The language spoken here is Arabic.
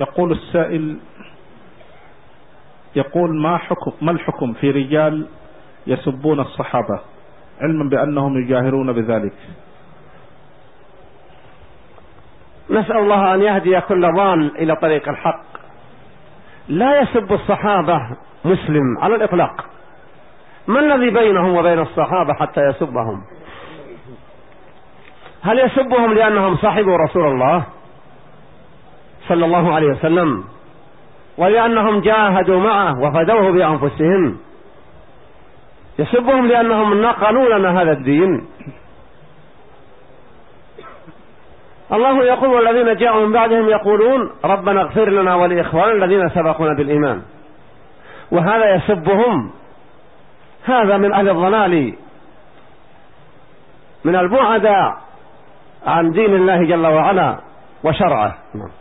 يقول السائل يقول ما حكم ما الحكم في رجال يسبون الصحابة؟ علما بأنهم يجاهرون بذلك. نسأل الله أن يهدي كل ضال إلى طريق الحق. لا يسب الصحابة مسلم على الإطلاق. ما الذي بينهم وبين الصحابة حتى يسبهم؟ هل يسبهم لأنهم صحبوا رسول الله؟ صلى الله عليه وسلم ولأنهم جاهدوا معه وفدوه بأنفسهم. يسبهم لأنهم نقلوا لنا هذا الدين. الله يقول والذين جاءوا من بعدهم يقولون ربنا اغفر لنا ولإخوان الذين سبقونا بالإيمان. وهذا يسبهم. هذا من أهل الضلال من البعداء عن دين الله جل وعلا وشرعه. نعم.